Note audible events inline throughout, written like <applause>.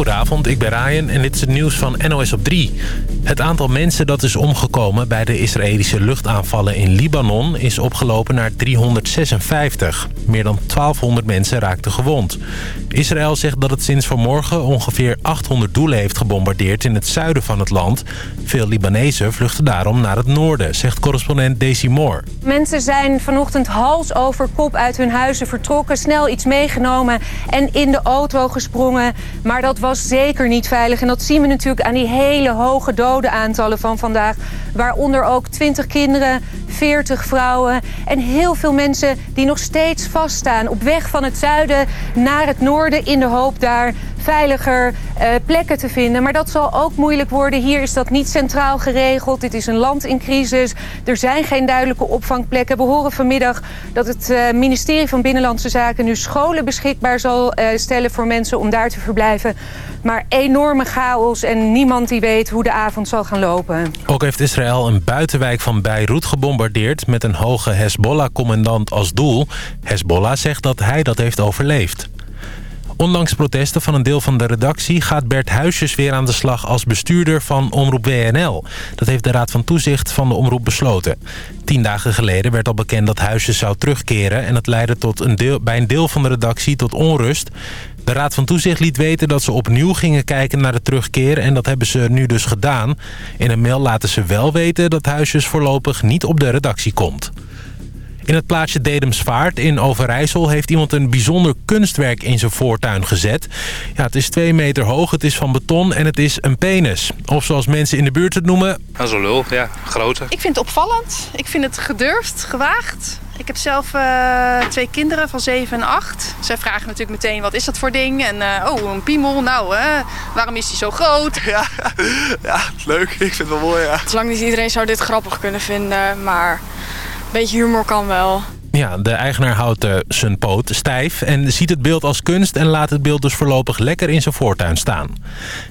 Goedenavond, ik ben Ryan en dit is het nieuws van NOS op 3. Het aantal mensen dat is omgekomen bij de Israëlische luchtaanvallen in Libanon... is opgelopen naar 356. Meer dan 1200 mensen raakten gewond. Israël zegt dat het sinds vanmorgen ongeveer 800 doelen heeft gebombardeerd... in het zuiden van het land. Veel Libanezen vluchten daarom naar het noorden, zegt correspondent Daisy Moore. Mensen zijn vanochtend hals over kop uit hun huizen vertrokken... snel iets meegenomen en in de auto gesprongen. Maar dat was zeker niet veilig. En dat zien we natuurlijk aan die hele hoge dodenaantallen van vandaag. Waaronder ook 20 kinderen, 40 vrouwen en heel veel mensen die nog steeds vaststaan. Op weg van het zuiden naar het noorden in de hoop daar veiliger uh, plekken te vinden. Maar dat zal ook moeilijk worden. Hier is dat niet centraal geregeld. Dit is een land in crisis. Er zijn geen duidelijke opvangplekken. We horen vanmiddag dat het uh, ministerie van Binnenlandse Zaken... nu scholen beschikbaar zal uh, stellen voor mensen om daar te verblijven. Maar enorme chaos en niemand die weet hoe de avond zal gaan lopen. Ook heeft Israël een buitenwijk van Beirut gebombardeerd... met een hoge Hezbollah-commandant als doel. Hezbollah zegt dat hij dat heeft overleefd. Ondanks protesten van een deel van de redactie... gaat Bert Huisjes weer aan de slag als bestuurder van Omroep WNL. Dat heeft de Raad van Toezicht van de Omroep besloten. Tien dagen geleden werd al bekend dat Huisjes zou terugkeren... en dat leidde tot een deel, bij een deel van de redactie tot onrust. De Raad van Toezicht liet weten dat ze opnieuw gingen kijken naar de terugkeer... en dat hebben ze nu dus gedaan. In een mail laten ze wel weten dat Huisjes voorlopig niet op de redactie komt. In het plaatsje Dedemsvaart in Overijssel heeft iemand een bijzonder kunstwerk in zijn voortuin gezet. Ja, het is twee meter hoog, het is van beton en het is een penis. Of zoals mensen in de buurt het noemen... Dat is een lul, ja, grote. Ik vind het opvallend. Ik vind het gedurfd, gewaagd. Ik heb zelf uh, twee kinderen van 7 en 8. Zij vragen natuurlijk meteen, wat is dat voor ding? En uh, oh, een piemel, nou, uh, waarom is die zo groot? <laughs> Ja, ja, leuk. Ik vind het wel mooi, ja. Zolang niet iedereen zou dit grappig kunnen vinden, maar beetje humor kan wel. Ja, de eigenaar houdt uh, zijn poot stijf en ziet het beeld als kunst... en laat het beeld dus voorlopig lekker in zijn voortuin staan.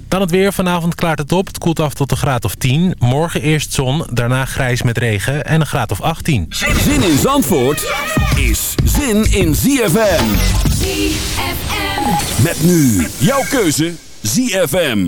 Dan het weer. Vanavond klaart het op. Het koelt af tot een graad of 10. Morgen eerst zon, daarna grijs met regen en een graad of 18. Zin in Zandvoort is zin in ZFM. ZFM. Met nu jouw keuze ZFM.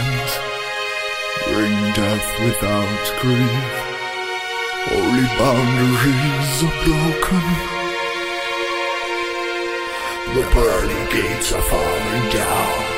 Land, bring death without grief. Holy boundaries are broken. The pearly gates are falling down.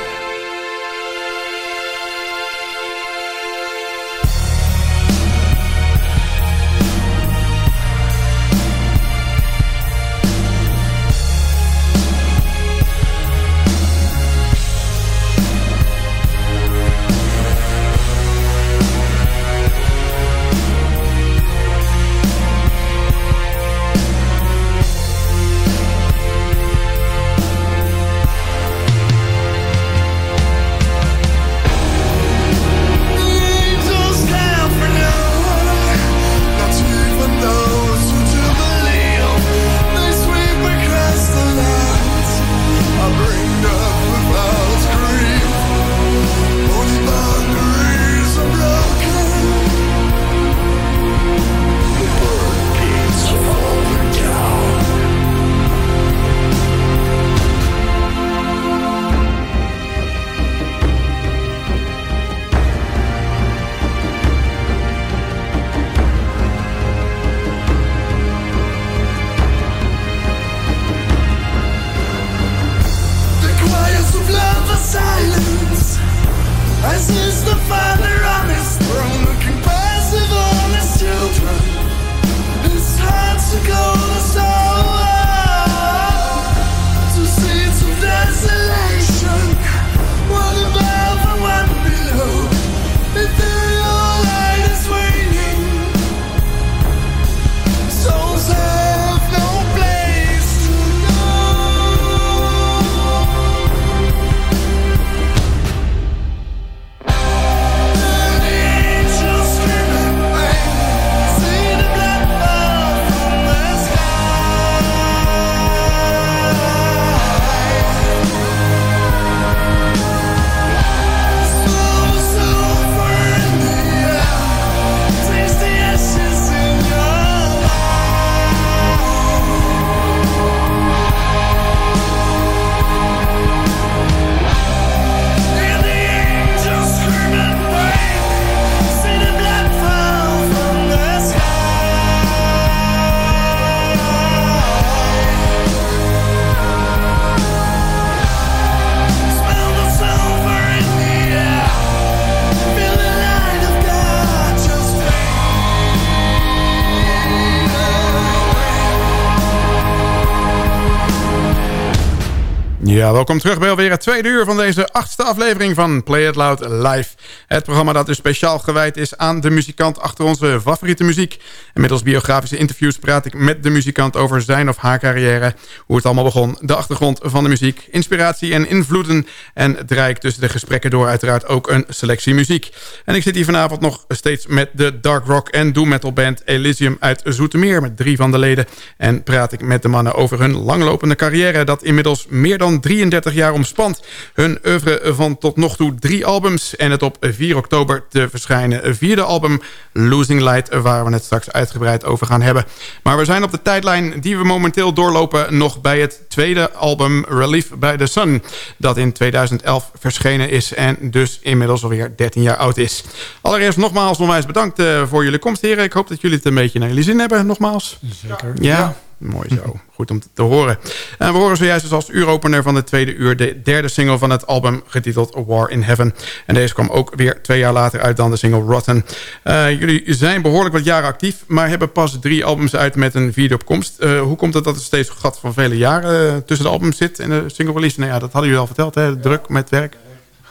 Ja, welkom terug bij alweer het tweede uur van deze achtste aflevering van Play It Loud Live. Het programma dat dus speciaal gewijd is aan de muzikant achter onze favoriete muziek. En middels biografische interviews praat ik met de muzikant over zijn of haar carrière. Hoe het allemaal begon, de achtergrond van de muziek, inspiratie en invloeden. En draai ik tussen de gesprekken door uiteraard ook een selectie muziek. En ik zit hier vanavond nog steeds met de dark rock en doom metal band Elysium uit Zoetermeer. Met drie van de leden. En praat ik met de mannen over hun langlopende carrière dat inmiddels meer dan 33 jaar omspant. Hun oeuvre van tot nog toe drie albums en het op 4 oktober te verschijnen vierde album Losing Light... waar we het straks uitgebreid over gaan hebben. Maar we zijn op de tijdlijn die we momenteel doorlopen... nog bij het tweede album Relief by the Sun... dat in 2011 verschenen is en dus inmiddels alweer 13 jaar oud is. Allereerst nogmaals onwijs bedankt uh, voor jullie komst, heren. Ik hoop dat jullie het een beetje naar jullie zin hebben, nogmaals. Zeker. ja. ja. Mooi zo. Goed om te horen. En we horen zojuist dus als uuropener van de tweede uur... de derde single van het album getiteld War in Heaven. En deze kwam ook weer twee jaar later uit dan de single Rotten. Uh, jullie zijn behoorlijk wat jaren actief... maar hebben pas drie albums uit met een vierde opkomst. Uh, hoe komt het dat er steeds een gat van vele jaren tussen de albums zit... en de single release? Nou ja, dat hadden jullie al verteld, hè? Druk met werk.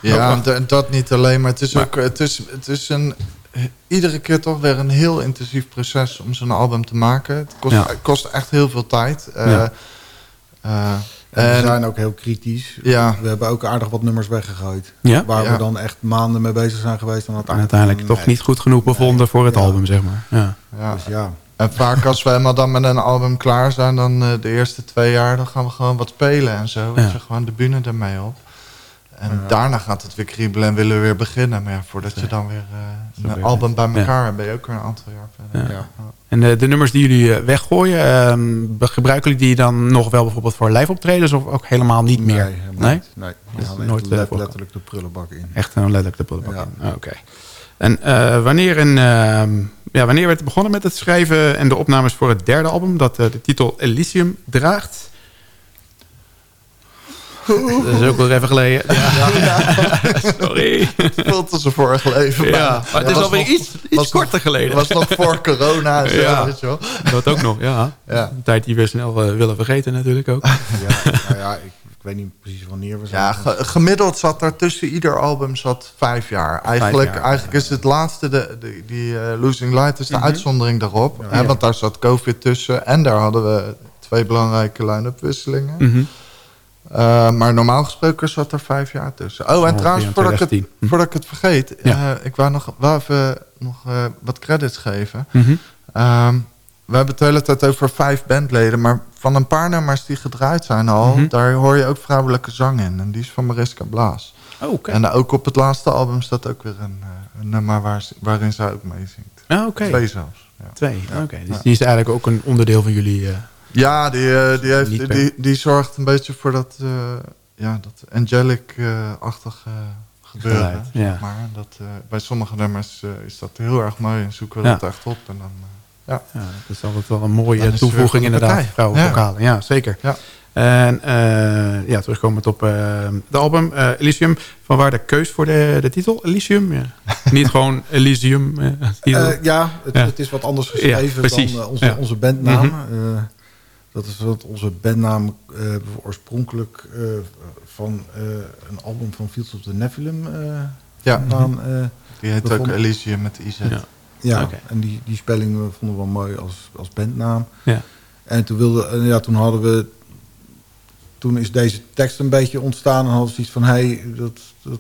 Ja, en dat niet alleen, maar het is ook... Het is, het is een iedere keer toch weer een heel intensief proces om zo'n album te maken. Het kost, Ja. kost echt heel veel tijd. Uh, Ja. uh, En we en- zijn ook heel kritisch. Ja. We hebben ook aardig wat nummers weggegooid. Ja? Waar Ja. we dan echt maanden mee bezig zijn geweest. En En uiteindelijk, toch niet goed genoeg bevonden voor het Ja. album, zeg maar. Ja. ja. Dus ja. En vaak als we helemaal dan met een album klaar zijn... dan eh, de eerste twee jaar dan gaan we gewoon wat spelen en zo. Ja. Dus gewoon de bühne ermee op. En daarna gaat het weer kriebelen en willen we weer beginnen. Maar ja, voordat je dan weer Zo een album bij elkaar hebt, ben je ook weer een aantal jaar verder. Ja. En de, de nummers die jullie eh, weggooien, ehm, gebruiken jullie die dan nog wel bijvoorbeeld voor live optredens of ook helemaal niet meer? Nee, helemaal niet. Nee, nooit eh, letterlijk de prullenbak in. Echt een letterlijk de prullenbak in. Ah, Oké. En eh, wanneer, een, ehm, ja, wanneer werd er begonnen met het schrijven en de opnames voor het derde album... dat eh, de titel Elysium draagt? Dat is ook wel even geleden. Sorry. Veel te ze vorige leven. Ja, maar het is alweer nog- iets, korter nog- geleden. was nog voor corona zo, Ja. weet je wel. Dat ook nog, ja. Ja. Een tijd die we snel eh, willen vergeten natuurlijk ook. Ja, nou ja, ik, ik weet niet precies wanneer we zijn. Ja, ge- gemiddeld zat daar tussen ieder album zat vijf jaar. Eigenlijk, jaar, eigenlijk is het laatste, de, de- die eh, Losing Light is de Mhm. uitzondering daarop. Ja. Hè, want daar zat COVID tussen. En daar hadden we twee belangrijke line-up wisselingen. Mhm. Eh, maar normaal gesproken zat er vijf jaar tussen. Oh, en trouwens, voordat ik, het, 2010. voordat ik het vergeet. Ja. eh, ik wou nog wel even nog, eh, wat credits geven. Mhm. Ehm, we hebben het de hele tijd over vijf bandleden. Maar van een paar nummers die gedraaid zijn al... Mhm. daar hoor je ook vrouwelijke zang in. En die is van Mariska Blaas. Oh, oké. En ook op het laatste album staat ook weer een, een nummer waar, waarin zij ook meezingt. Ah, oké. Twee zelfs. Ja. Twee, oké. Dus die is eigenlijk ook een onderdeel van jullie... eh, Ja, die, eh, die, heeft, die, die zorgt een beetje voor dat, eh, ja, dat angelic-achtige gebeuren. Zeg ja. maar. Dat, eh, bij sommige nummers eh, is dat heel erg mooi en zoeken we Ja. dat echt op. En dan, eh, ja. Ja, dat is altijd wel een mooie toevoeging inderdaad. Vrouwenvokalen, ja. zeker. Ja. En eh, ja, terugkomend op eh de album eh, Elysium. Van waar de keus voor de, de titel Elysium? Ja. <laughs> Niet gewoon Elysium. eh. Eh, ja, het, Ja. het is wat anders geschreven Ja, dan eh, onze, Ja. onze bandnaam. Mhm. Eh, dat is wat onze bandnaam eh, oorspronkelijk eh, van eh, een album van Fields of the Nephilim eh, Ja. vandaan, eh, Die heet ook. Elysium met IZ. Ja. Ja, Oké. en die, die spelling vonden we wel mooi als, als bandnaam. Ja. En toen, wilde, ja, toen hadden we... Toen is deze tekst een beetje ontstaan. En hadden we zoiets van... Hey, dat, dat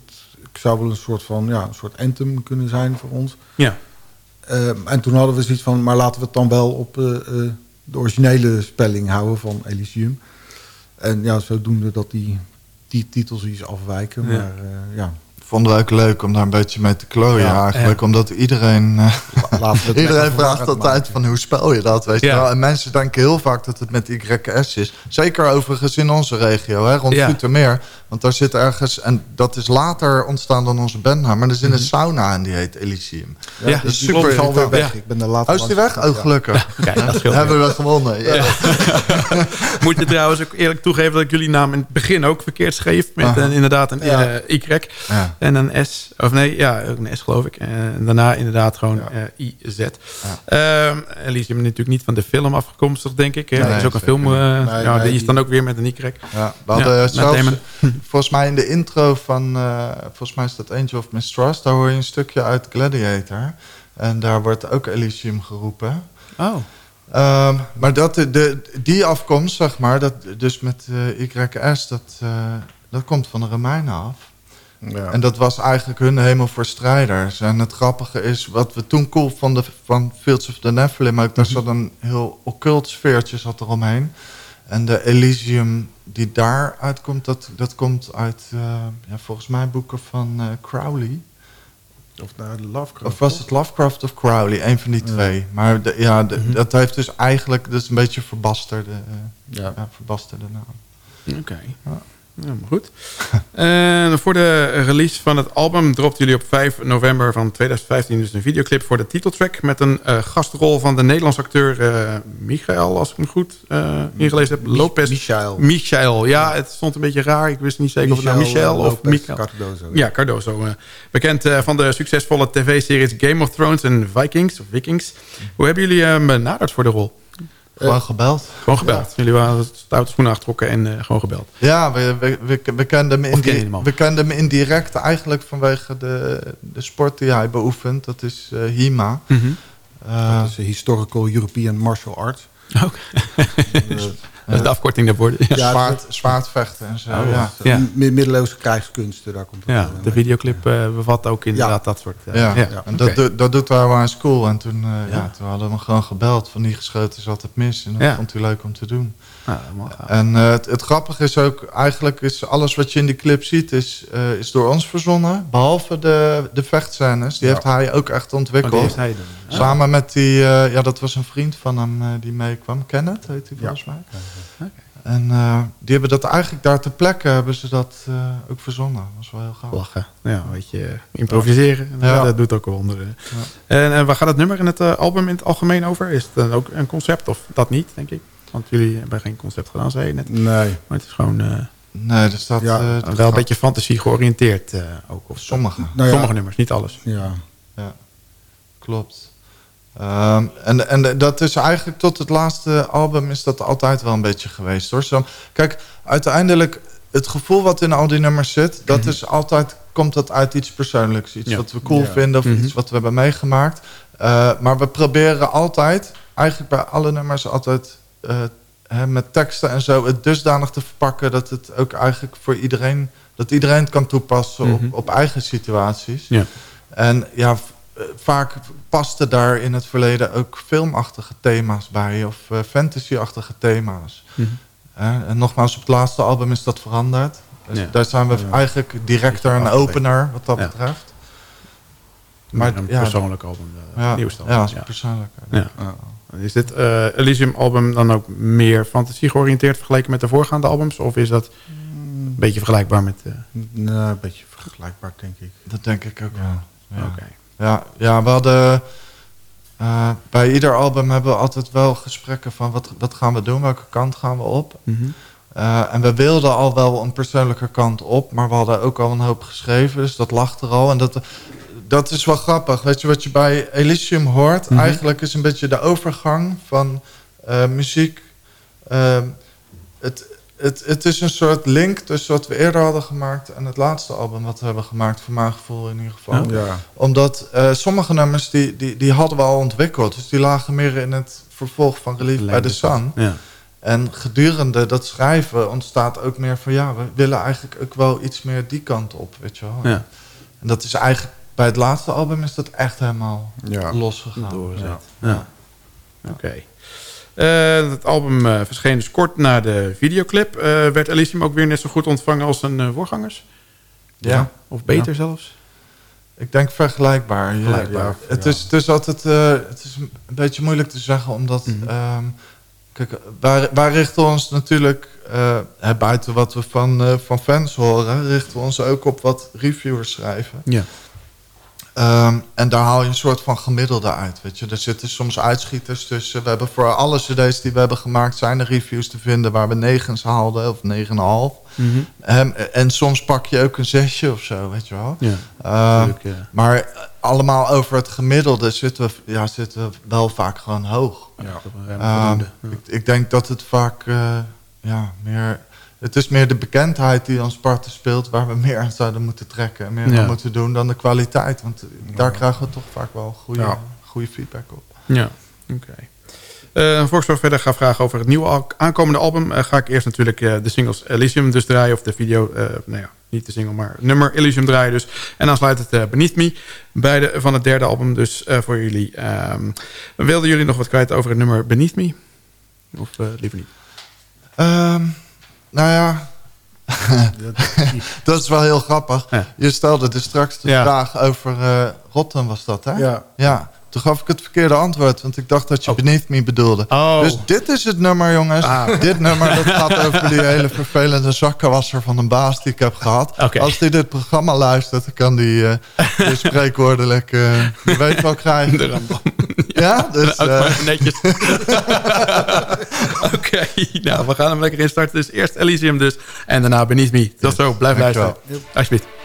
ik zou wel een soort van... Ja, een soort anthem kunnen zijn voor ons. Ja. Ehm, en toen hadden we zoiets van... Maar laten we het dan wel op eh, eh, de originele spelling houden van Elysium. En ja, zodoende dat die, die titels iets afwijken. Maar eh, ja, Vonden we ook leuk om daar een beetje mee te klooien Ja, eigenlijk. ja. Omdat iedereen... eh, laten we het <laughs> Iedereen vraagt altijd van hoe spel je dat, weet je wel. En mensen denken heel vaak dat het met YS is. Zeker overigens in onze regio, hè, rond Ja. Zoetermeer. Want daar zit ergens, en dat is later ontstaan dan onze bandnaam... maar er zit een sauna en die heet Elysium. Ja, Ja, dus die super is alweer irritant. weg. Ik ben er later Oh, is die weg? Oh, ja. gelukkig. Kijk, dat <laughs> Hebben we gewonnen. <laughs> Moet je trouwens ook eerlijk toegeven dat ik jullie naam in het begin ook verkeerd schreef. Met inderdaad een eh, Y Ja. En een S. Of nee, ja, ook een S geloof ik. En daarna inderdaad gewoon eh, IZ. Ehm Elysium is natuurlijk niet van de film afkomstig, denk ik. hè. Nee, Er is ook een film, eh. Nee, ja, nee, die is dan ook weer met een Y. Ja, we hadden Ja, zelfs, <laughs> volgens mij in de intro van, eh, volgens mij is dat Angel of Mistrust, daar hoor je een stukje uit Gladiator. En daar wordt ook Elysium geroepen. Oh, Ehm, maar dat, de, die afkomst, zeg maar, dat, dus met eh YS, dat, eh, dat komt van de Romeinen af. Ja. En dat was eigenlijk hun hemel voor strijders. En het grappige is, wat we toen cool vonden van Fields of the Nephilim... ook daar zat een heel occult sfeertje zat eromheen. En de Elysium die daar uitkomt, dat, dat komt uit eh, ja, volgens mij boeken van eh, Crowley. Of naar de Lovecraft. Of was het Lovecraft of Crowley? Een van die twee. Maar de, ja, de- dat heeft dus eigenlijk dus een beetje verbasterde, eh, Ja. ja, verbasterde naam. oké. Ja, maar goed. <laughs> En voor de release van het album dropten jullie op 5 november van 2015 dus een videoclip voor de titeltrack met een eh, gastrol van de Nederlandse acteur eh Michael, als ik hem goed eh, ingelezen heb. Lopez. Michael. Michael, ja, het stond een beetje raar. Ik wist niet zeker of het nou Michel eh, of Michael. Cardozo. Ja, Cardozo. eh, bekend eh, van de succesvolle tv-series Game of Thrones en Vikings. Of Vikings. Hoe hebben jullie hem benaderd voor de rol? Gewoon gebeld. Gewoon gebeld. Jullie waren stoute schoenen aangetrokken en eh, gewoon gebeld. Ja, we, we, we, we kenden hem indi- we kenden hem indirect eigenlijk vanwege de, de sport die hij beoefent. Dat is eh, HIMA. Mhm. Eh, Dat is een Historical European Martial Arts. Oké. Eh, <laughs> <laughs> Dat is de afkorting daarvoor. Ja. <laughs> Ja, Zwaard, zwaardvechten en zo. Oh, ja. Ja. Mi- Middeleeuwse krijgskunsten, daar komt het Ja, de videoclip eh, bevat ook inderdaad dat soort... eh, Ja, ja. en dat, doet- dat doet wij aan school. En toen, eh, ja. Ja. toen hadden we hem gewoon gebeld van die geschoten is altijd mis. En dat Ja. vond hij leuk om te doen. En eh, het, het grappige is ook, eigenlijk is alles wat je in die clip ziet, is, eh, is door ons verzonnen. Behalve de, de vechtscènes, die Ja. heeft hij ook echt Oh, ontwikkeld. die heeft hij dan. Samen met die, eh, ja dat was een vriend van hem die meekwam. Kenneth heet hij volgens mij. En die hebben dat eigenlijk daar ter plekke hebben ze dat ook verzonnen. Dat was wel heel gaaf. Lachen. Ja, weet je, improviseren. Dat doet ook wonderen. En, en waar gaat het nummer in het album in het algemeen over? Is het dan ook een concept of dat niet, denk ik? Want jullie hebben geen concept gedaan, zei je net. Nee. Maar het is gewoon eh, Nee, er staat... Ja, eh, wel een beetje fantasie georiënteerd eh, ook. Of Sommige. Nou ja, Sommige nummers, niet alles. Ja. Ja, klopt. Ehm, en, en dat is eigenlijk tot het laatste album is dat altijd wel een beetje geweest hoor. Zo, kijk, uiteindelijk het gevoel wat in al die nummers zit, dat is altijd, komt dat uit iets persoonlijks. Iets Ja. wat we cool Ja. vinden of Mhm. iets wat we hebben meegemaakt. Eh, maar we proberen altijd, eigenlijk bij alle nummers altijd hè, met teksten en zo, het dusdanig te verpakken dat het ook eigenlijk voor iedereen, dat iedereen het kan toepassen Mhm. op, op eigen situaties. Ja. En ja, eh, vaak pasten daar in het verleden ook filmachtige thema's bij of eh, fantasy-achtige thema's. Mhm. En nogmaals, op het laatste album is dat veranderd. Dus Ja. daar zijn we eigenlijk directer Beetje opener wat dat Ja. betreft. Maar Maar een persoonlijk album. eh, Ja, ja, persoonlijk. Ja. Is dit eh, Elysium album dan ook meer fantasie georiënteerd vergeleken met de voorgaande albums? Of is dat een beetje vergelijkbaar met... eh, Nee, een beetje vergelijkbaar, denk ik. Dat denk ik ook wel. Ja. Oké. Ja, ja, we hadden... eh, bij ieder album hebben we altijd wel gesprekken van wat, wat gaan we doen, welke kant gaan we op. Mhm. Eh, en we wilden al wel een persoonlijke kant op, maar we hadden ook al een hoop geschreven, dus dat lag er al. En dat, dat is wel grappig. Weet je wat je bij Elysium hoort? Mhm. Eigenlijk is een beetje de overgang van eh, muziek. Ehm, het, het, het is een soort link tussen wat we eerder hadden gemaakt en het laatste album wat we hebben gemaakt, voor mijn gevoel in ieder geval. Ja. Omdat eh, sommige nummers die, die, die hadden we al ontwikkeld, dus die lagen meer in het vervolg van Relief bij de Sun. Ja. En gedurende dat schrijven ontstaat ook meer van... ja, we willen eigenlijk ook wel iets meer die kant op, weet je wel. Ja. En dat is eigenlijk... bij het laatste album is dat echt helemaal Ja. losgegaan. Doorgezet. Ja. Ja. Oké. Eh, het album eh, verscheen dus kort na de videoclip. Eh, werd Elysium ook weer net zo goed ontvangen als zijn voorgangers? Ja. Of beter zelfs? Ik denk vergelijkbaar. Vergelijkbaar, ja. Het, ja. is, het is altijd het is een beetje moeilijk te zeggen, omdat... Mhm. ehm, kijk, wij, wij richten ons natuurlijk... buiten wat we van, van fans horen... richten we ons ook op wat reviewers schrijven. Ja. Ehm, en daar haal je een soort van gemiddelde uit. Weet je. Er zitten soms uitschieters tussen. We hebben voor alle cd's die we hebben gemaakt... zijn er reviews te vinden waar we negens haalden of 9,5. Mhm. Ehm, en soms pak je ook een zesje of zo, weet je wel. Ja. Ehm, Leuk, ja. maar eh, allemaal over het gemiddelde zitten we, ja, zitten we wel vaak gewoon hoog. Ja. ik, ik denk dat het vaak eh, ja, meer... Het is meer de bekendheid die ons parten speelt... waar we meer aan zouden moeten trekken en meer Ja. aan moeten doen dan de kwaliteit. Want daar krijgen we toch vaak wel goede, Ja. goede feedback op. Ja, oké. Eh voor ik zo verder ga vragen over het nieuwe aankomende album... eh, ga ik eerst natuurlijk eh, de singles Elysium dus draaien... of de video, nou ja, niet de single, maar nummer Elysium draaien dus. En dan sluit het Beneath Me, beide van het derde album dus voor jullie. Ehm, wilden jullie nog wat kwijt over het nummer Beneath Me? Of liever niet? Ehm, nou ja, <laughs> dat is wel heel grappig. Ja. Je stelde dus straks de Ja. vraag over eh Rotterdam was dat, hè? Ja. Ja, toen gaf ik het verkeerde antwoord, want ik dacht dat je Beneath Me bedoelde. Oh. Dus dit is het nummer, jongens. Ah. Dit nummer dat gaat over die hele vervelende zakkenwasser van een baas die ik heb gehad. Als die dit programma luistert, dan kan die uh, <laughs> spreekwoordelijk... Uh, je weet wel krijgen. De rambam. Ja, dus... Ook Uh, maar netjes. <laughs> Oké, nou, we gaan hem lekker instarten. Dus eerst Elysium dus. En daarna Beneath Me. Tot zo, blijf Dankjewel. luisteren. Alsjeblieft.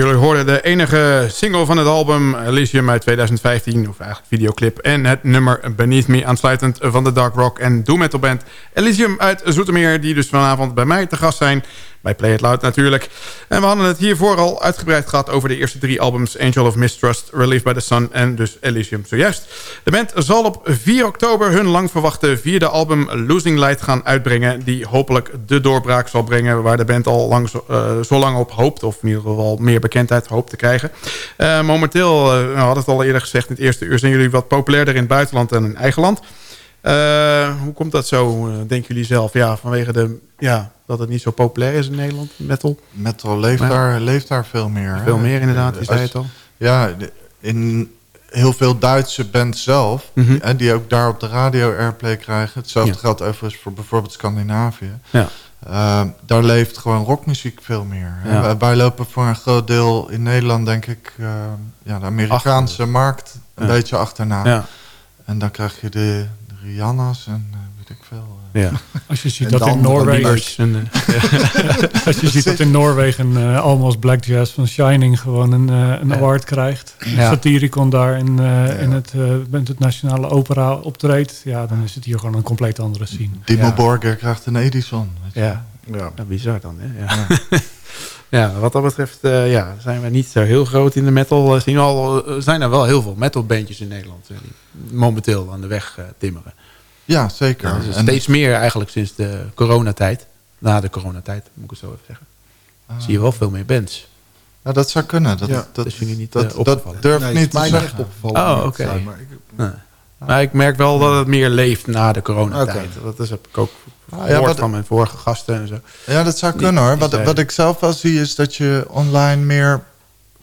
Jullie hoorden de enige single van het album Elysium uit 2015, of eigenlijk videoclip. En het nummer Beneath Me, aansluitend van de dark rock en doom metal band Elysium uit Zoetermeer. Die dus vanavond bij mij te gast zijn. Bij Play It Loud natuurlijk. En we hadden het hiervoor al uitgebreid gehad over de eerste drie albums... Angel of Mistrust, Relief by the Sun en dus Elysium zojuist. De band zal op 4 oktober hun lang verwachte vierde album Losing Light gaan uitbrengen... die hopelijk de doorbraak zal brengen waar de band al lang zo, zo lang op hoopt... of in ieder geval meer bekendheid hoopt te krijgen. Uh, momenteel, uh, we hadden het al eerder gezegd in het eerste uur... zijn jullie wat populairder in het buitenland dan in eigen land... Uh, hoe komt dat zo, uh, denken jullie zelf? Ja, vanwege de, ja, dat het niet zo populair is in Nederland, metal? Metal leeft, maar, daar, leeft daar veel meer. Veel hè? meer inderdaad, je zei het al. Ja, in heel veel Duitse bands zelf, mm -hmm. hè, die ook daar op de radio airplay krijgen. Hetzelfde ja. geldt overigens voor bijvoorbeeld Scandinavië. Ja. Uh, daar leeft gewoon rockmuziek veel meer. Ja. Wij lopen voor een groot deel in Nederland, denk ik, ja, de Amerikaanse Achter. markt een beetje achterna. Ja. En dan krijg je de, Rihanna's en uh, weet ik veel. Uh. Ja. <laughs> Als je ziet dat in Noorwegen... En, als je ziet dat in Noorwegen uh, Almost Black Jazz van Shining gewoon een, een ja. award krijgt. Ja. Satiricon daar in, ja. in het, met het Nationale Opera optreedt. Ja, dan is het hier gewoon een compleet andere scene. Timo ja. Borger krijgt een Edison. Ja. Ja. ja, bizar dan. Hè? Ja. <laughs> Ja, wat dat betreft uh, ja, zijn we niet zo heel groot in de metal. Uh, zien al, uh, zijn er wel heel veel metalbandjes in Nederland die momenteel aan de weg timmeren. Ja, zeker. Ja, dus steeds meer eigenlijk sinds de coronatijd. Na de coronatijd, moet ik het zo even zeggen. Zie je wel veel meer bands. Ja, dat zou kunnen. Dat, ja. dat, dat niet dat? Dat durf nee, niet mij te echt zeggen. opgevallen. Oh, oké. Okay. Maar, ik, merk wel dat het meer leeft na de coronatijd. Okay. Dat is, heb ik ook Ah, ja, wat, van mijn vorige gasten en zo. Ja, dat zou kunnen hoor. Wat, wat ik zelf wel zie is dat je online meer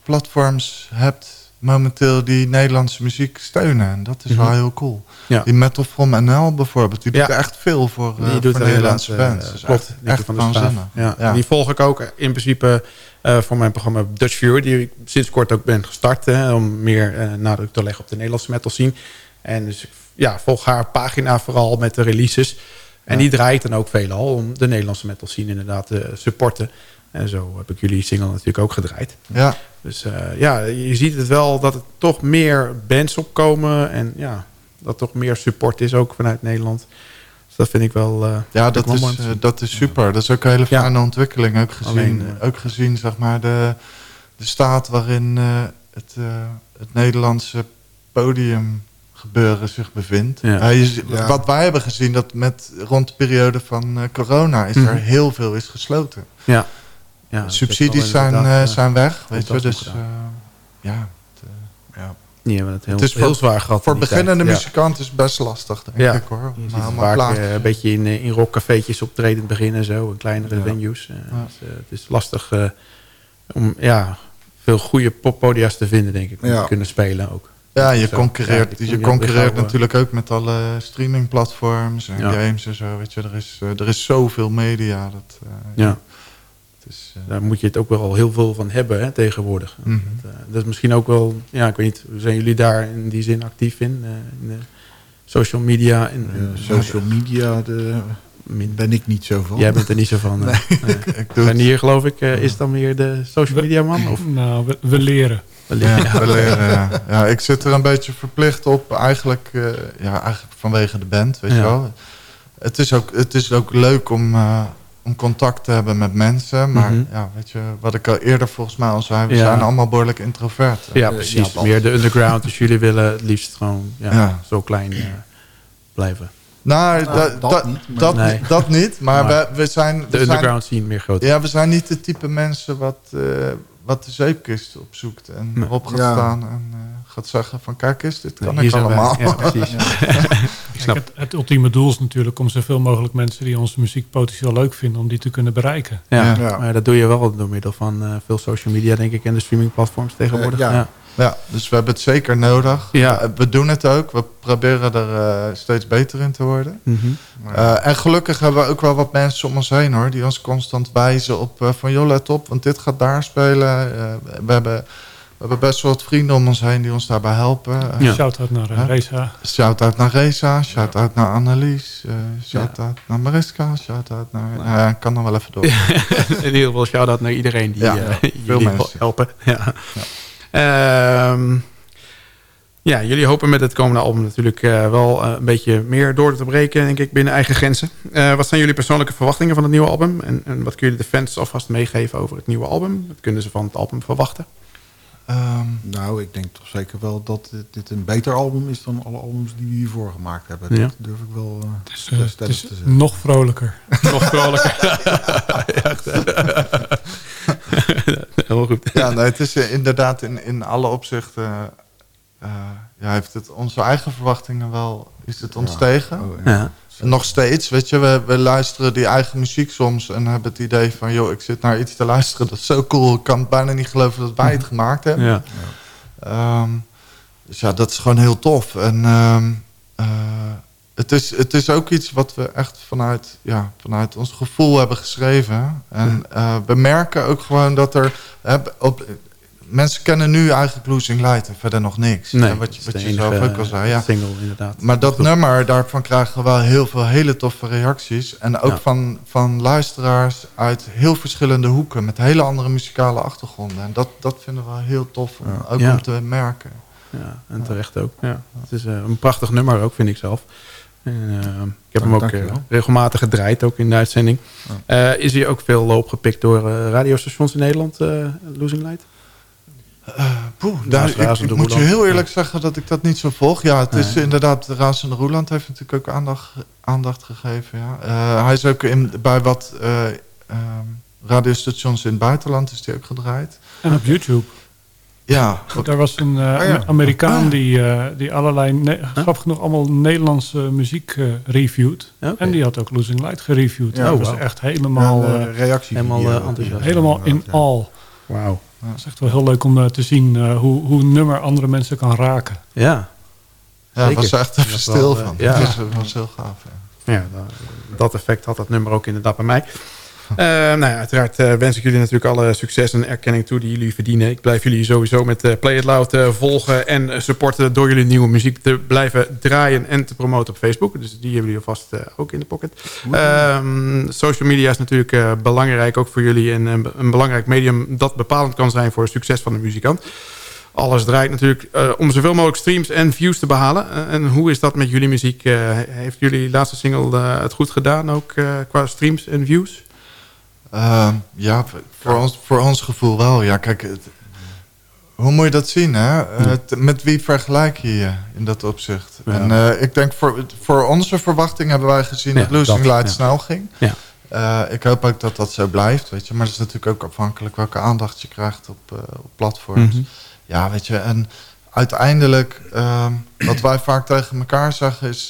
platforms hebt momenteel die Nederlandse muziek steunen. En dat is mm -hmm. wel heel cool. Ja. Die Metal From NL bijvoorbeeld, die doet ja. echt veel voor, uh, die doet voor Nederlandse uh, bands. Dus klopt, echt, echt van de Staaf. Ja. Ja. Die volg ik ook in principe uh, voor mijn programma Dutch Viewer, die ik sinds kort ook ben gestart, hè, om meer nadruk te leggen op de Nederlandse metal scene. En dus ja, volg haar pagina vooral met de releases. En ja. die draait dan ook veelal om de Nederlandse metal scene inderdaad te supporten. En zo heb ik jullie single natuurlijk ook gedraaid. Ja. Dus uh, ja, je ziet het wel dat er toch meer bands opkomen. En ja, dat toch meer support is ook vanuit Nederland. Dus dat vind ik wel... Uh, ja, dat is, uh, dat is super. Dat is ook een hele fijne ja. ontwikkeling. Ook gezien, Alleen, ook gezien zeg maar, de, de staat waarin het, het Nederlandse podium gebeuren zich bevindt. Ja. Uh, je, ja. Wat wij hebben gezien, dat met rond de periode van uh, corona is mm. er heel veel is gesloten. Ja. ja Subsidies zijn, uh, zijn weg, weet je. Dus ja, het, ja. Ja, het, heel, het is heel zwaar gehad. Voor beginnende muzikanten is het best lastig, denk ja. ik hoor. Je ziet vaak een beetje in, in rockcafeetjes optreden beginnen zo, in kleinere venues. Dus, het is lastig om ja, veel goede poppodia's te vinden, denk ik, om te kunnen spelen ook. Ja, je concurreert, je concurreert natuurlijk ook met alle streamingplatforms en games en zo. Weet je, er is, uh, er is zoveel media. Dat, uh, ja. Is, uh, Daar moet je het ook wel heel veel van hebben hè, tegenwoordig. Mm -hmm. dat, dat, is misschien ook wel, ja, ik weet niet, hoe zijn jullie daar in die zin actief in? in de social media? In, social media, de, ben ik niet zo van. Jij bent er niet zo van. <laughs> nee. nee. ik doe en hier geloof ik, is dan meer de social media man? Of? <laughs> Nou, we, we leren. We leren, ja, we leren ja. ja. ik zit er een beetje verplicht op, eigenlijk, uh, ja, eigenlijk vanwege de band, weet ja. je wel. Het is ook, het is ook leuk om, uh, om contact te hebben met mensen, maar mm -hmm. ja, weet je, wat ik al eerder volgens mij al zei, we ja. zijn allemaal behoorlijk introvert. Ja, precies. Meer de underground, dus jullie willen het liefst gewoon ja, zo klein uh, blijven. Nou, nou da, dat, da, niet, dat, nee. dat, niet. Maar, maar we, we, zijn... De we underground zijn, scene meer groot. Ja, we zijn niet het type mensen wat, uh, wat de zeepkist opzoekt. En nee. erop gaat ja. staan en uh, gaat zeggen van... Kijk eens, dit kan nee, ik allemaal. Ja, precies. <laughs> <laughs> ik snap. Het, het, ultieme doel is natuurlijk om zoveel mogelijk mensen... die onze muziek potentieel leuk vinden... om die te kunnen bereiken. Ja, maar dat doe je wel door middel van uh, veel social media, denk ik... en de streamingplatforms tegenwoordig. ja. Ja, dus we hebben het zeker nodig. Ja. We doen het ook. We proberen er uh, steeds beter in te worden. Mm -hmm. uh, en gelukkig hebben we ook wel wat mensen om ons heen hoor. Die ons constant wijzen op uh, van joh let op. Want dit gaat daar spelen. we, hebben, we hebben best wel wat vrienden om ons heen die ons daarbij helpen. Ja. Shout-out naar Reza. Shout-out naar Reza. Shout-out naar Annelies. shout-out naar Mariska. Shout-out naar... Nou, ik kan dan wel even door. <laughs> in ieder geval shout-out naar iedereen die <laughs> veel jullie mensen. helpen. Ja. Ehm, ja, jullie hopen met het komende album natuurlijk eh, wel eh, een beetje meer door te breken, denk ik, binnen eigen grenzen. Eh, wat zijn jullie persoonlijke verwachtingen van het nieuwe album? En, en wat kun je de fans alvast meegeven over het nieuwe album? Wat kunnen ze van het album verwachten? Ehm, nou, ik denk toch zeker wel dat dit, dit een beter album is dan alle albums die we hiervoor gemaakt hebben. Ja. Dat durf ik wel uh, uh, het is nog vrolijker. <laughs> nog vrolijker. <laughs> <laughs> Heel goed. Ja, nee, het is inderdaad in, in alle opzichten... Uh, ja, heeft het onze eigen verwachtingen wel... Is het ons Ja. tegen? Oh, ja. Ja. En nog steeds, weet je, we, we luisteren die eigen muziek soms... en hebben het idee van, joh, ik zit naar iets te luisteren... dat is zo cool, ik kan bijna niet geloven dat wij het gemaakt hebben. Ja. Ehm, dus ja, dat is gewoon heel tof. En ehm, uh, het, is, het is ook iets wat we echt vanuit, ja, vanuit ons gevoel hebben geschreven. En uh, we merken ook gewoon dat er... Hè, op, mensen kennen nu eigenlijk Losing Light en verder nog niks. Nee, wat je, wat je zelf ook al zei. Ja. single inderdaad. Maar dat Goed. nummer, daarvan krijgen we wel heel veel hele toffe reacties. En ook Ja. van, van luisteraars uit heel verschillende hoeken... met hele andere muzikale achtergronden. En dat, dat vinden we wel heel tof om, ook om te merken. Ja, en terecht ook. Ja. Het is uh, een prachtig nummer ook, vind ik zelf. En, uh, ik heb hem ook uh, dankjewel. regelmatig gedraaid, ook in de uitzending. Uh, is hij ook veel opgepikt door uh, radiostations in Nederland, uh, Losing Light? Poeh, daar, ik, ik moet je heel eerlijk zeggen dat ik dat niet zo volg. Ja, het is Nee. inderdaad, de Razende Roeland heeft natuurlijk ook aandacht, aandacht gegeven. Ja. Eh, hij is ook in, bij wat eh, ehm, radiostations in het buitenland is die ook gedraaid. En op YouTube. Ja. Daar was een eh, Ah, ja. Amerikaan Ah. die, eh, die allerlei, grappig genoeg, allemaal Nederlandse muziek eh, reviewt. En die had ook Losing Light gereviewd. Ja, dat oh, was echt helemaal, Ja, eh, reactie. helemaal, enthousiast. helemaal in Ja. al. Wauw. Het is echt wel heel leuk om te zien eh, hoe, hoe een nummer andere mensen kan raken. Ja. Ja, daar was er echt Dat even is stil wel, van. ja. Dat was, dat was heel gaaf. Ja. Ja, dat- dat effect had dat nummer ook inderdaad bij mij. Uh, nou ja, uiteraard uh, wens ik jullie natuurlijk alle succes en erkenning toe die jullie verdienen. Ik blijf jullie sowieso met uh, Play It Loud volgen en supporten door jullie nieuwe muziek te blijven draaien en te promoten op Facebook. Dus die hebben jullie alvast ook in de pocket. Um, social media is natuurlijk belangrijk ook voor jullie en een, belangrijk medium dat bepalend kan zijn voor het succes van de muzikant. Alles draait natuurlijk uh, om zoveel mogelijk streams en views te behalen. Uh, en hoe is dat met jullie muziek? Uh, heeft jullie laatste single het goed gedaan, ook qua streams en views? Uh, ja, voor ons, voor ons gevoel wel. Ja, kijk, het, hoe moet je dat zien? Hè? Uh, met wie vergelijk je je in dat opzicht? Ja. En uh, ik denk voor, voor onze verwachting hebben wij gezien ja, dat Losing Light snel ging. Ja. Uh, ik hoop ook dat dat zo blijft, weet je. Maar dat is natuurlijk ook afhankelijk welke aandacht je krijgt op, uh, op platforms. Mm -hmm. Ja, weet je, en uiteindelijk, uh, wat wij vaak tegen elkaar zeggen is...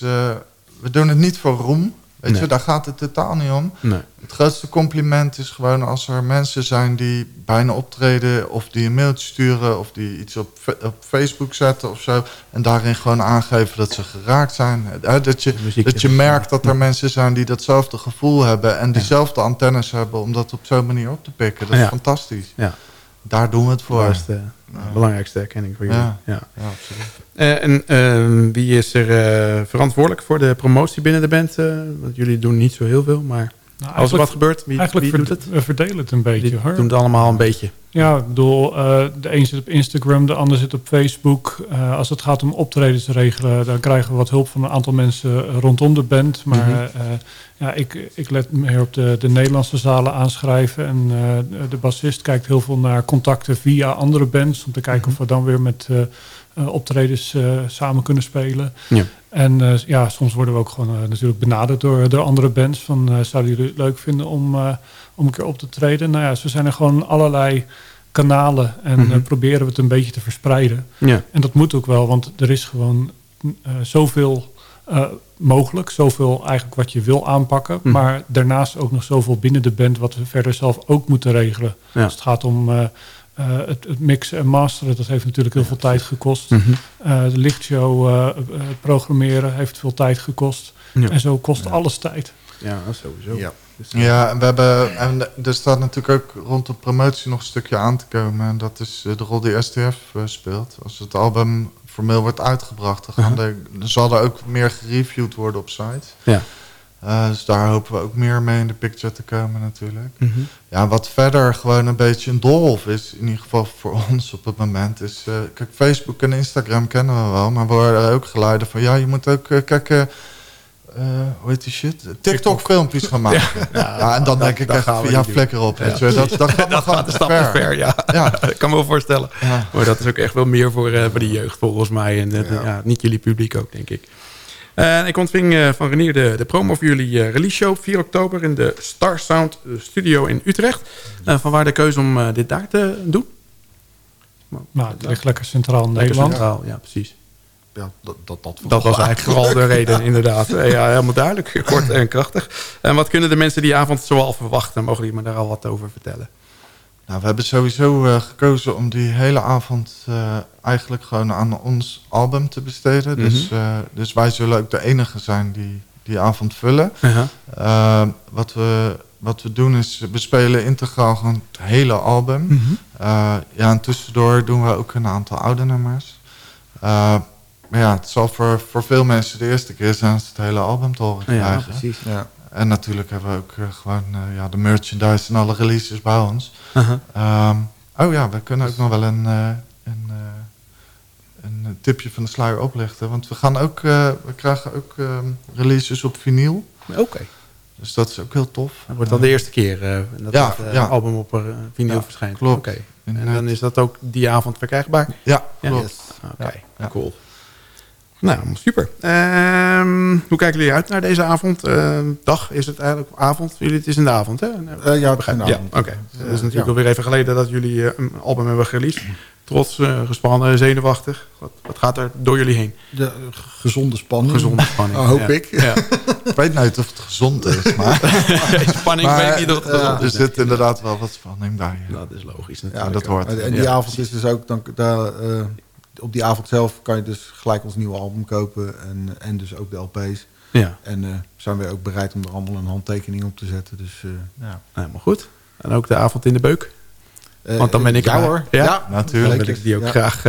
we doen het niet voor roem, weet nee. je. Daar gaat het totaal niet om. Nee. Het grootste compliment is gewoon als er mensen zijn die bijna optreden... of die een mailtje sturen of die iets op, op Facebook zetten of zo... en daarin gewoon aangeven dat ze geraakt zijn. Dat je, dat je merkt dat er mensen zijn die datzelfde gevoel hebben... en diezelfde antennes hebben om dat op zo'n manier op te pikken. Dat is ja. fantastisch. Ja. Daar doen we het voor. Dat is de belangrijkste erkenning voor jullie. Ja, ja. ja absoluut. Uh, en uh, wie is er uh, verantwoordelijk voor de promotie binnen de band? want jullie doen niet zo heel veel, maar nou, als er wat gebeurt, wie, eigenlijk wie doet het? We verdelen het een beetje. Die hoor. doen het allemaal een beetje. Ja, ik bedoel, de een zit op Instagram, de ander zit op Facebook. als het gaat om optredens regelen, dan krijgen we wat hulp van een aantal mensen rondom de band. Maar mm -hmm. ja, ik, ik let meer op de, de Nederlandse zalen aanschrijven. En de bassist kijkt heel veel naar contacten via andere bands. Om te kijken mm -hmm. of we dan weer met optredens samen kunnen spelen. Ja. En ja, soms worden we ook gewoon natuurlijk benaderd door, door andere bands. Van zouden jullie het leuk vinden om, om een keer op te treden? Nou ja, zo zijn er gewoon allerlei kanalen. En mm -hmm. proberen we het een beetje te verspreiden. Ja. En dat moet ook wel, want er is gewoon zoveel uh, mogelijk. Zoveel eigenlijk wat je wil aanpakken. Mhm. Maar daarnaast ook nog zoveel binnen de band wat we verder zelf ook moeten regelen. Ja. Als het gaat om uh, uh, het, het, mixen en masteren, dat heeft natuurlijk heel veel tijd gekost. Mhm. de lichtshow programmeren heeft veel tijd gekost. Ja. En zo kost alles tijd. Ja, sowieso. Ja. Dus, ja, en we hebben, en er staat natuurlijk ook rond de promotie nog een stukje aan te komen. En dat is de rol die STF speelt. Als het album formeel wordt uitgebracht, dan, gaan er, dan zal er ook meer gereviewd worden op site. Ja. Uh, dus daar hopen we ook meer mee in de picture te komen natuurlijk. Mhm. Ja, wat verder gewoon een beetje een doolhof is, in ieder geval voor <laughs> ons op het moment, is... Uh, kijk, Facebook en Instagram kennen we wel, maar we worden ook geleiden van... ja, je moet ook uh, kijken... hoe heet die shit? TikTok-filmpjes gaan <laughs> maken. Ja, ja, en dan denk ik echt van, ja, vlekker op. Weet je, dat, <laughs> dat gaat, dat gaat stap te ver. Ja. ja, ik kan me wel voorstellen. Maar dat is ook echt wel meer voor, voor de jeugd volgens mij. En ja. niet jullie publiek ook, denk ik. Ik ontving uh, van Renier de, de promo voor jullie uh, release show 4 oktober in de Star Sound Studio in Utrecht. vanwaar de keuze om dit daar te doen? Nou, het ligt lekker centraal in Nederland. Centraal, ja, precies. Ja, dat, dat, dat, dat was eigenlijk <laughs> vooral de reden, inderdaad. Ja, helemaal duidelijk, kort en krachtig. En wat kunnen de mensen die avond zoal verwachten? Mogen jullie me daar al wat over vertellen? Nou, we hebben sowieso uh, gekozen om die hele avond uh, eigenlijk gewoon aan ons album te besteden. Mhm. dus, uh, dus wij zullen ook de enige zijn die die avond vullen. -huh. wat, we, wat we doen is, we spelen integraal gewoon het hele album. Mhm. ja, en tussendoor doen we ook een aantal oude nummers. maar ja, het zal voor, voor veel mensen de eerste keer zijn als het hele album te horen krijgen. Ja, precies. Ja. En natuurlijk hebben we ook uh, gewoon uh, ja, de merchandise en alle releases bij ons. Uh -huh. um, oh ja, we kunnen ook nog wel een, uh, een, een tipje van de sluier oplichten. Want we, gaan ook, we krijgen ook um, releases op vinyl. Oké. Okay. Dus dat is ook heel tof. Dat wordt dan de eerste keer dat ja, het ja. album op vinyl ja, verschijnt. Klopt. Okay. En dan is dat ook die avond verkrijgbaar? Ja, klopt. Oké, okay. cool. Nou, super. Um, hoe kijken jullie uit naar deze avond? Uh, dag is het eigenlijk, avond? Jullie, het is in de avond, hè? Uh, ja, het is in de avond. Ja, Oké, okay. dus het is natuurlijk ja. alweer even geleden dat jullie uh, een album hebben gereleased. Trots, gespannen, zenuwachtig. Wat, wat, gaat er door jullie heen? De gezonde spanning. Gezonde spanning, <laughs> hoop ja. ik. Ja. <laughs> ik weet nooit of het gezond is, maar... <laughs> spanning maar, weet niet of het gezond is. Er zit inderdaad wel wat spanning bij. Dat is logisch natuurlijk. Ja, dat hoort. En die avond is dus ook... Dan, daar, op die avond zelf kan je dus gelijk ons nieuwe album kopen. En, en dus ook de LP's. Ja. En uh, zijn we ook bereid om er allemaal een handtekening op te zetten. Dus uh, ja. Helemaal goed. En ook de avond in de beuk. Uh, Want dan ben ik ja, hoor. Ja, ja natuurlijk. Dan wil ik die ook ja. graag.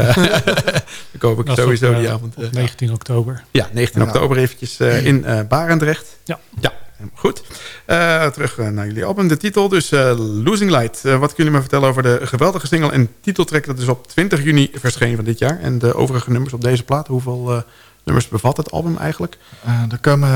<laughs> dan koop ik Dat sowieso op, die avond. Op 19 oktober. Ja, 19 oktober eventjes in Barendrecht. Ja. Ja. Goed. Uh, terug uh, naar jullie album. De titel dus uh, Losing Light. wat kunnen jullie me vertellen over de geweldige single en titeltrack... dat is op 20 juni verschenen van dit jaar. En de overige nummers op deze plaat. Hoeveel nummers bevat het album eigenlijk? er, komen,